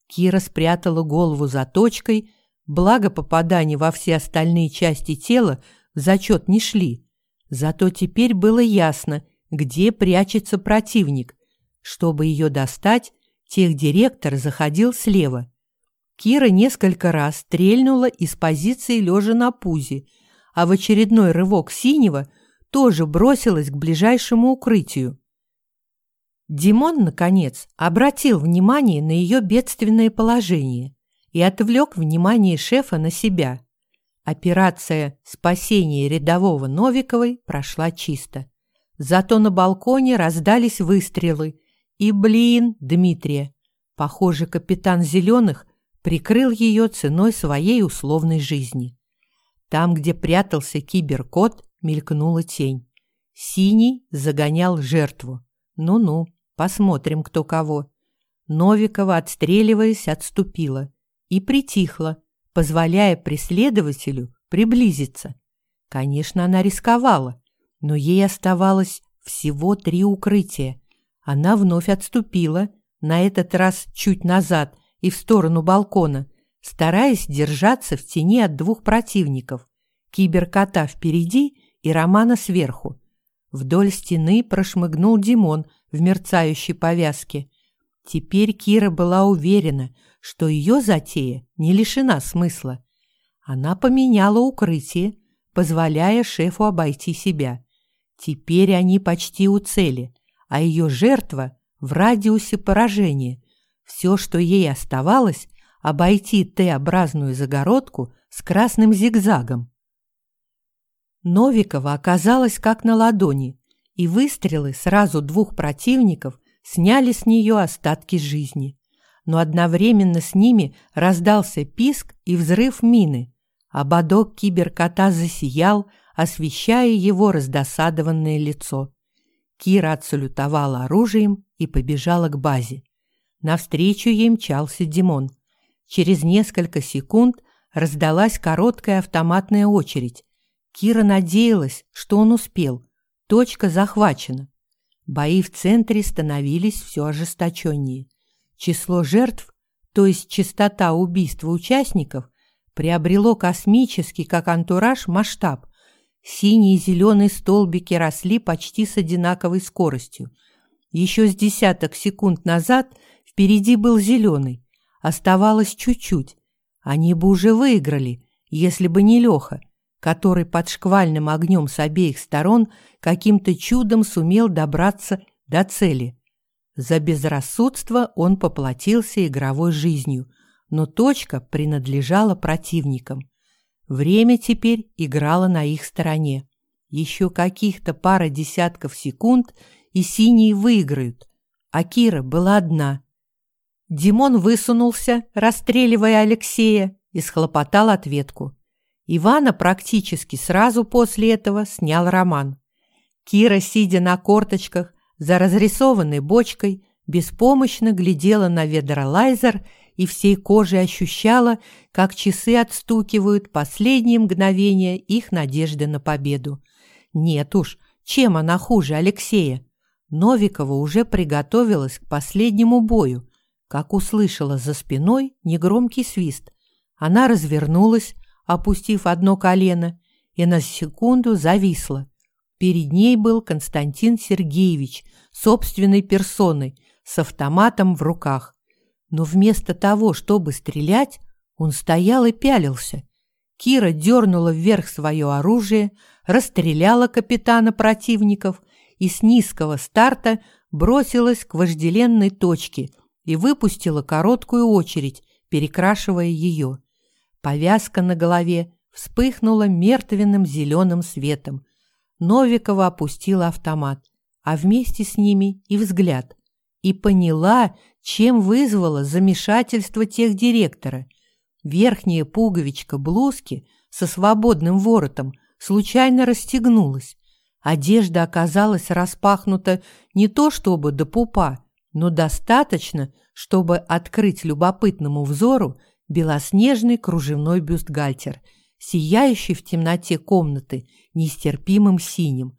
Кира спрятала голову за точкой, благо попадания во все остальные части тела в зачет не шли. Зато теперь было ясно, где прячется противник. Чтобы ее достать, техдиректор заходил слева. Кира несколько раз стрельнула из позиции лежа на пузе, а в очередной рывок синего тоже бросилась к ближайшему укрытию. Димон, наконец, обратил внимание на ее бедственное положение и отвлек внимание шефа на себя. Операция спасения рядового Новиковой прошла чисто. Зато на балконе раздались выстрелы. И, блин, Дмитрия, похоже, капитан Зеленых прикрыл ее ценой своей условной жизни. Там, где прятался киберкот, мелькнула тень. Синий загонял жертву. Ну-ну, посмотрим, кто кого. Новикова, отстреливаясь, отступила и притихла, позволяя преследователю приблизиться. Конечно, она рисковала, но ей оставалось всего три укрытия. Она вновь отступила, на этот раз чуть назад и в сторону балкона, стараясь держаться в тени от двух противников – киберкота впереди и Романа сверху. Вдоль стены прошмыгнул Димон в мерцающей повязке. Теперь Кира была уверена, что ее затея не лишена смысла. Она поменяла укрытие, позволяя шефу обойти себя. Теперь они почти у цели, а ее жертва в радиусе поражения. Все, что ей оставалось, обойти Т-образную загородку с красным зигзагом. Новикова оказалась как на ладони, и выстрелы сразу двух противников сняли с нее остатки жизни. Но одновременно с ними раздался писк и взрыв мины. Ободок киберкота засиял, освещая его раздосадованное лицо. Кира отсалютовала оружием и побежала к базе. Навстречу ей мчался Димон. Через несколько секунд раздалась короткая автоматная очередь, Кира надеялась, что он успел. Точка захвачена. Бои в центре становились все ожесточеннее. Число жертв, то есть частота убийства участников, приобрело космический, как антураж, масштаб. Синие и зеленые столбики росли почти с одинаковой скоростью. Еще с десяток секунд назад впереди был зеленый. Оставалось чуть-чуть. Они бы уже выиграли, если бы не Леха, который под шквальным огнем с обеих сторон каким-то чудом сумел добраться до цели. За безрассудство он поплатился игровой жизнью, но точка принадлежала противникам. Время теперь играло на их стороне. Еще каких-то пара десятков секунд, и синие выиграют, а Кира была одна. Димон высунулся, расстреливая Алексея, и схлопотал ответку. Ивана практически сразу после этого снял роман. Кира, сидя на корточках за разрисованной бочкой, беспомощно глядела на ведролайзер и всей кожей ощущала, как часы отстукивают последние мгновения их надежды на победу. Нет уж, чем она хуже Алексея? Новикова уже приготовилась к последнему бою, как услышала за спиной негромкий свист. Она развернулась, опустив одно колено, и на секунду зависла. Перед ней был Константин Сергеевич собственной персоной с автоматом в руках. Но вместо того, чтобы стрелять, он стоял и пялился. Кира дернула вверх свое оружие, расстреляла капитана противников и с низкого старта бросилась к вожделенной точке и выпустила короткую очередь, перекрашивая ее. Повязка на голове вспыхнула мертвенным зеленым светом. Новикова опустила автомат, а вместе с ними и взгляд, и поняла, чем вызвало замешательство тех директора. Верхняя пуговичка блузки со свободным воротом случайно расстегнулась, Одежда оказалась распахнута не то чтобы до пупа, но достаточно, чтобы открыть любопытному взору белоснежный кружевной бюстгальтер, сияющий в темноте комнаты нестерпимым синим.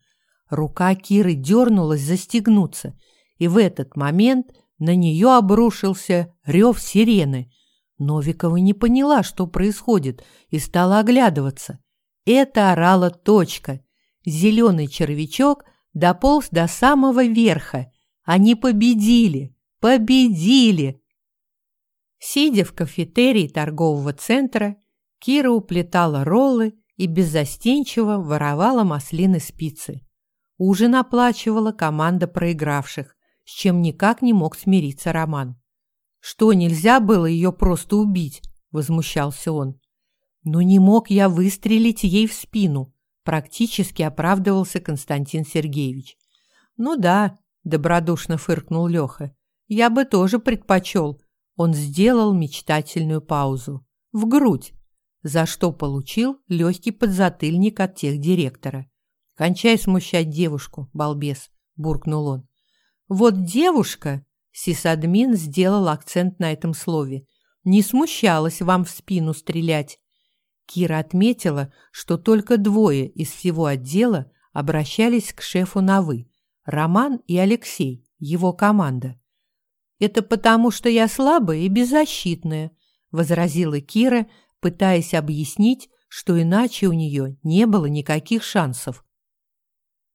Рука Киры дернулась застегнуться, и в этот момент на нее обрушился рев сирены. Новикова не поняла, что происходит, и стала оглядываться. Это орала точка — Зеленый червячок дополз до самого верха. Они победили! Победили! Сидя в кафетерии торгового центра, Кира уплетала роллы и беззастенчиво воровала маслины спицы. Ужин оплачивала команда проигравших, с чем никак не мог смириться Роман. «Что, нельзя было ее просто убить?» – возмущался он. «Но не мог я выстрелить ей в спину практически оправдывался Константин Сергеевич. «Ну да», – добродушно фыркнул Леха, – «я бы тоже предпочел». Он сделал мечтательную паузу. В грудь, за что получил легкий подзатыльник от тех директора. «Кончай смущать девушку, балбес», – буркнул он. «Вот девушка», – сисадмин сделал акцент на этом слове, – «не смущалась вам в спину стрелять. Кира отметила, что только двое из всего отдела обращались к шефу на «вы» – Роман и Алексей, его команда. «Это потому, что я слабая и беззащитная», – возразила Кира, пытаясь объяснить, что иначе у нее не было никаких шансов.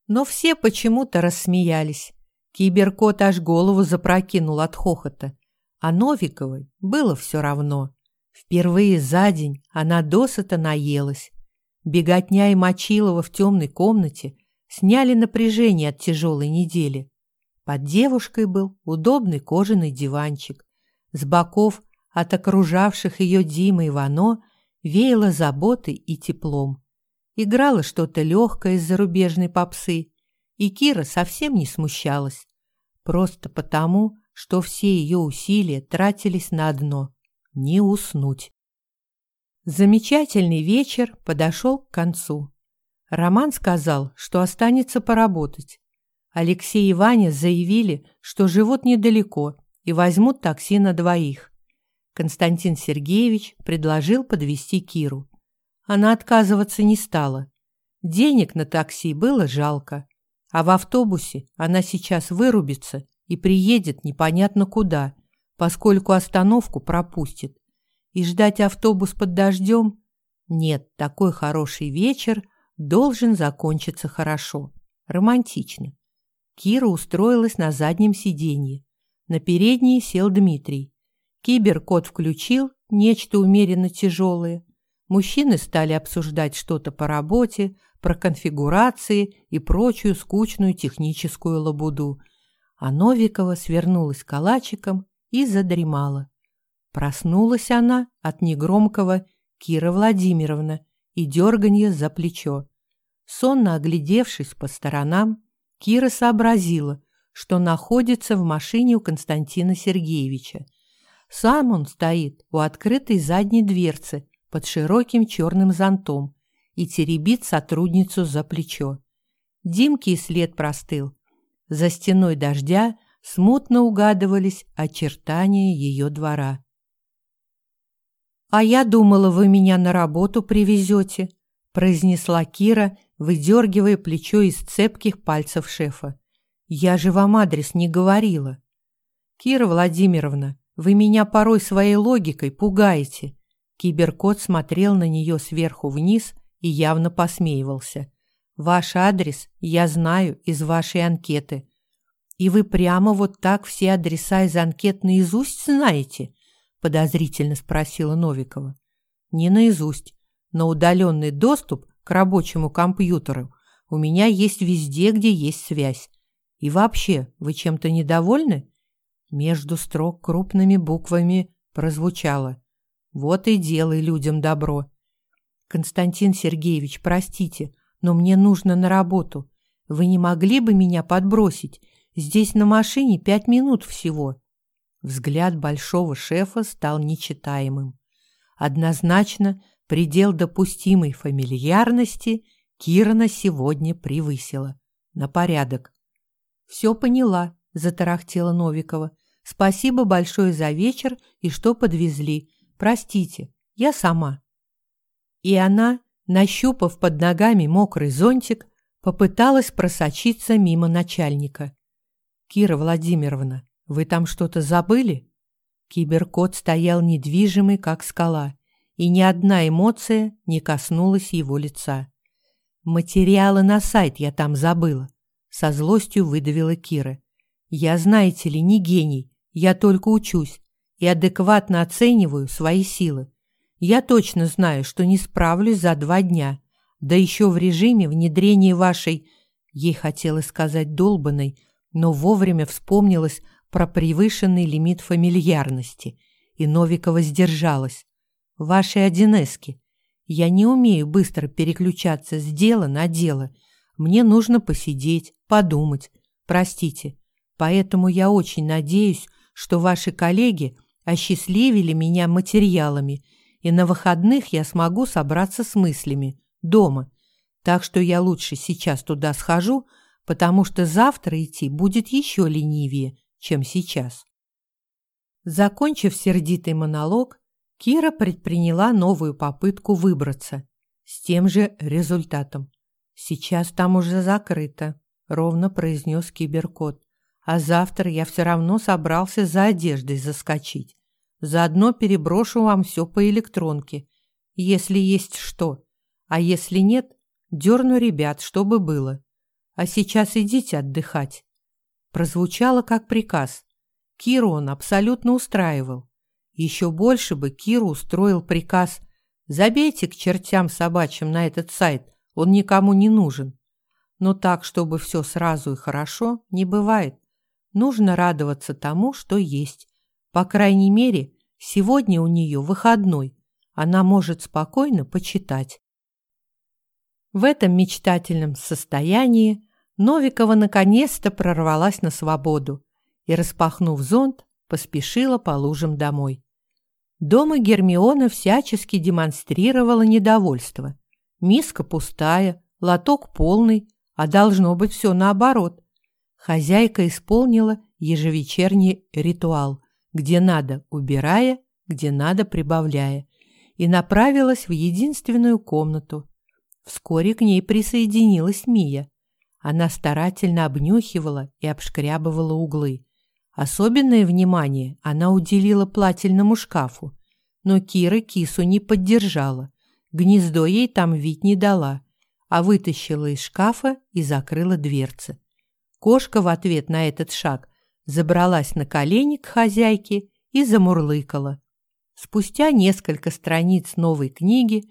Но все почему-то рассмеялись. Киберкот аж голову запрокинул от хохота, а Новиковой было все равно. Впервые за день она досыта наелась. Беготня и Мочилова в темной комнате сняли напряжение от тяжелой недели. Под девушкой был удобный кожаный диванчик. С боков от окружавших ее Димы и Вано веяло заботой и теплом. Играло что-то легкое из зарубежной попсы, и Кира совсем не смущалась. Просто потому, что все ее усилия тратились на одно не уснуть. Замечательный вечер подошел к концу. Роман сказал, что останется поработать. Алексей и Ваня заявили, что живут недалеко и возьмут такси на двоих. Константин Сергеевич предложил подвести Киру. Она отказываться не стала. Денег на такси было жалко, а в автобусе она сейчас вырубится и приедет непонятно куда – поскольку остановку пропустит. И ждать автобус под дождем? Нет, такой хороший вечер должен закончиться хорошо, романтично. Кира устроилась на заднем сиденье. На переднее сел Дмитрий. Киберкот включил нечто умеренно тяжелое. Мужчины стали обсуждать что-то по работе, про конфигурации и прочую скучную техническую лабуду. А Новикова свернулась калачиком и задремала. Проснулась она от негромкого «Кира Владимировна» и дерганья за плечо. Сонно оглядевшись по сторонам, Кира сообразила, что находится в машине у Константина Сергеевича. Сам он стоит у открытой задней дверцы под широким черным зонтом и теребит сотрудницу за плечо. Димке и след простыл. За стеной дождя смутно угадывались очертания ее двора. «А я думала, вы меня на работу привезете», произнесла Кира, выдергивая плечо из цепких пальцев шефа. Я же вам адрес не говорила. Кира Владимировна, вы меня порой своей логикой пугаете. Киберкот смотрел на нее сверху вниз и явно посмеивался. Ваш адрес я знаю из вашей анкеты. И вы прямо вот так все адреса из анкет наизусть знаете? подозрительно спросила Новикова. Не наизусть, но удаленный доступ к рабочему компьютеру у меня есть везде, где есть связь. И вообще, вы чем-то недовольны? Между строк крупными буквами прозвучало. Вот и делай людям добро. Константин Сергеевич, простите, но мне нужно на работу. Вы не могли бы меня подбросить? Здесь на машине пять минут всего. Взгляд большого шефа стал нечитаемым. Однозначно, предел допустимой фамильярности Кирана сегодня превысила. На порядок. «Все поняла», — затарахтела Новикова. «Спасибо большое за вечер и что подвезли. Простите, я сама». И она, нащупав под ногами мокрый зонтик, попыталась просочиться мимо начальника. «Кира Владимировна, вы там что-то забыли?» Киберкот стоял недвижимый, как скала, и ни одна эмоция не коснулась его лица. «Материалы на сайт я там забыла со злостью выдавила Кира. Я, знаете ли, не гений, я только учусь и адекватно оцениваю свои силы. Я точно знаю, что не справлюсь за два дня, да еще в режиме внедрения вашей, ей хотелось сказать долбанной, но вовремя вспомнилось про превышенный лимит фамильярности, и Новикова сдержалась. Вашей одинески. Я не умею быстро переключаться с дела на дело – мне нужно посидеть, подумать. Простите. Поэтому я очень надеюсь, что ваши коллеги осчастливили меня материалами, и на выходных я смогу собраться с мыслями дома. Так что я лучше сейчас туда схожу, потому что завтра идти будет еще ленивее, чем сейчас. Закончив сердитый монолог, Кира предприняла новую попытку выбраться с тем же результатом. «Сейчас там уже закрыто», — ровно произнес киберкот. «А завтра я все равно собрался за одеждой заскочить. Заодно переброшу вам все по электронке, если есть что. А если нет, дерну ребят, чтобы было. А сейчас идите отдыхать». Прозвучало как приказ. Киру он абсолютно устраивал. Еще больше бы Киру устроил приказ «Забейте к чертям собачьим на этот сайт, он никому не нужен. Но так, чтобы все сразу и хорошо, не бывает. Нужно радоваться тому, что есть. По крайней мере, сегодня у нее выходной. Она может спокойно почитать. В этом мечтательном состоянии Новикова наконец-то прорвалась на свободу и, распахнув зонт, поспешила по лужам домой. Дома Гермиона всячески демонстрировала недовольство. Миска пустая, лоток полный, а должно быть все наоборот. Хозяйка исполнила ежевечерний ритуал, где надо убирая, где надо прибавляя, и направилась в единственную комнату. Вскоре к ней присоединилась Мия. Она старательно обнюхивала и обшкрябывала углы. Особенное внимание она уделила плательному шкафу, но Кира кису не поддержала. Гнездо ей там вить не дала, а вытащила из шкафа и закрыла дверцы. Кошка в ответ на этот шаг забралась на колени к хозяйке и замурлыкала. Спустя несколько страниц новой книги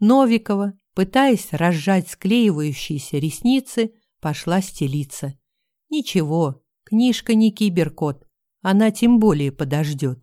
Новикова, пытаясь разжать склеивающиеся ресницы, пошла стелиться. Ничего, книжка не киберкот, она тем более подождет.